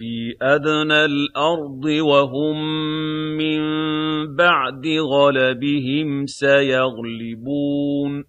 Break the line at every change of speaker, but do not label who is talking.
فِي أَدْنَى الْأَرْضِ وَهُم مِّن بَعْدِ غَلَبِهِمْ سَيَغْلِبُونَ